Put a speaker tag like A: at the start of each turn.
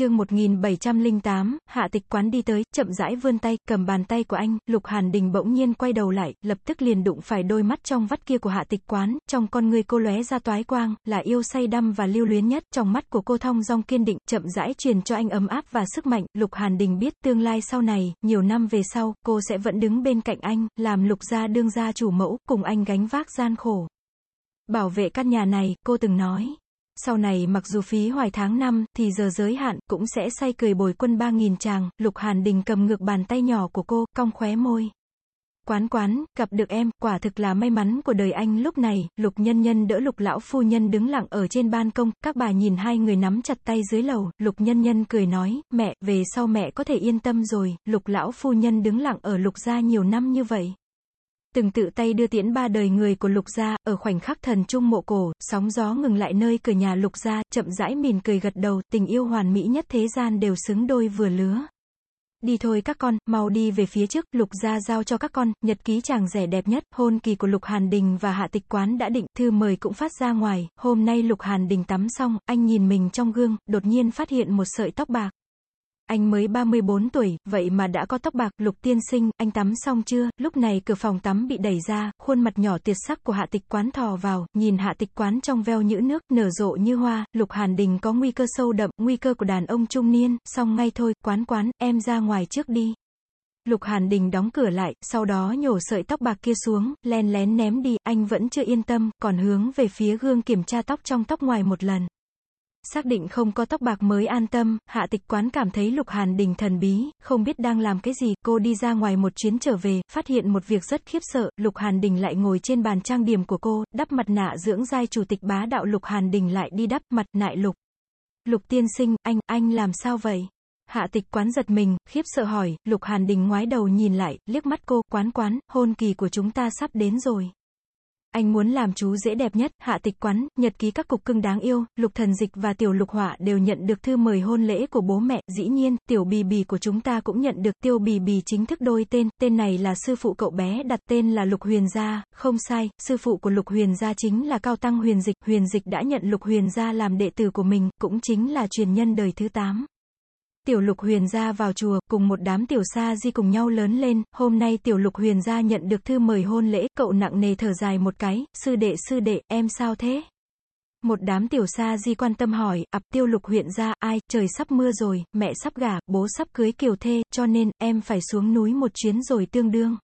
A: chương 1708, hạ tịch quán đi tới, chậm rãi vươn tay, cầm bàn tay của anh, Lục Hàn Đình bỗng nhiên quay đầu lại, lập tức liền đụng phải đôi mắt trong vắt kia của hạ tịch quán, trong con người cô lóe ra toái quang, là yêu say đăm và lưu luyến nhất, trong mắt của cô thong dong kiên định, chậm rãi truyền cho anh ấm áp và sức mạnh, Lục Hàn Đình biết tương lai sau này, nhiều năm về sau, cô sẽ vẫn đứng bên cạnh anh, làm Lục gia đương gia chủ mẫu, cùng anh gánh vác gian khổ. Bảo vệ căn nhà này, cô từng nói. Sau này mặc dù phí hoài tháng năm, thì giờ giới hạn, cũng sẽ say cười bồi quân ba nghìn chàng, Lục Hàn Đình cầm ngược bàn tay nhỏ của cô, cong khóe môi. Quán quán, gặp được em, quả thực là may mắn của đời anh lúc này, lục nhân nhân đỡ lục lão phu nhân đứng lặng ở trên ban công, các bà nhìn hai người nắm chặt tay dưới lầu, lục nhân nhân cười nói, mẹ, về sau mẹ có thể yên tâm rồi, lục lão phu nhân đứng lặng ở lục gia nhiều năm như vậy. Từng tự tay đưa tiễn ba đời người của lục gia, ở khoảnh khắc thần trung mộ cổ, sóng gió ngừng lại nơi cửa nhà lục gia, chậm rãi mỉm cười gật đầu, tình yêu hoàn mỹ nhất thế gian đều xứng đôi vừa lứa. Đi thôi các con, mau đi về phía trước, Lục gia giao cho các con, nhật ký chàng rẻ đẹp nhất, hôn kỳ của Lục Hàn Đình và Hạ Tịch Quán đã định, thư mời cũng phát ra ngoài, hôm nay Lục Hàn Đình tắm xong, anh nhìn mình trong gương, đột nhiên phát hiện một sợi tóc bạc. Anh mới 34 tuổi, vậy mà đã có tóc bạc, lục tiên sinh, anh tắm xong chưa? Lúc này cửa phòng tắm bị đẩy ra, khuôn mặt nhỏ tiệt sắc của hạ tịch quán thò vào, nhìn hạ tịch quán trong veo nhữ nước, nở rộ như hoa, lục hàn đình có nguy cơ sâu đậm, nguy cơ của đàn ông trung niên, xong ngay thôi, quán quán, em ra ngoài trước đi. Lục Hàn Đình đóng cửa lại, sau đó nhổ sợi tóc bạc kia xuống, len lén ném đi, anh vẫn chưa yên tâm, còn hướng về phía gương kiểm tra tóc trong tóc ngoài một lần. Xác định không có tóc bạc mới an tâm, hạ tịch quán cảm thấy Lục Hàn Đình thần bí, không biết đang làm cái gì, cô đi ra ngoài một chuyến trở về, phát hiện một việc rất khiếp sợ, Lục Hàn Đình lại ngồi trên bàn trang điểm của cô, đắp mặt nạ dưỡng giai chủ tịch bá đạo Lục Hàn Đình lại đi đắp mặt nại Lục. Lục tiên sinh, anh, anh làm sao vậy? Hạ tịch quán giật mình, khiếp sợ hỏi, Lục Hàn Đình ngoái đầu nhìn lại, liếc mắt cô, quán quán, hôn kỳ của chúng ta sắp đến rồi. Anh muốn làm chú dễ đẹp nhất, hạ tịch quán, nhật ký các cục cưng đáng yêu, lục thần dịch và tiểu lục họa đều nhận được thư mời hôn lễ của bố mẹ, dĩ nhiên, tiểu bì bì của chúng ta cũng nhận được, tiêu bì bì chính thức đôi tên, tên này là sư phụ cậu bé đặt tên là lục huyền gia, không sai, sư phụ của lục huyền gia chính là cao tăng huyền dịch, huyền dịch đã nhận lục huyền gia làm đệ tử của mình, cũng chính là truyền nhân đời thứ 8. Tiểu lục huyền gia vào chùa, cùng một đám tiểu sa di cùng nhau lớn lên, hôm nay tiểu lục huyền gia nhận được thư mời hôn lễ, cậu nặng nề thở dài một cái, sư đệ sư đệ, em sao thế? Một đám tiểu sa di quan tâm hỏi, ập tiêu lục huyện gia, ai, trời sắp mưa rồi, mẹ sắp gả, bố sắp cưới kiều thê, cho nên, em phải xuống núi một chuyến rồi tương đương.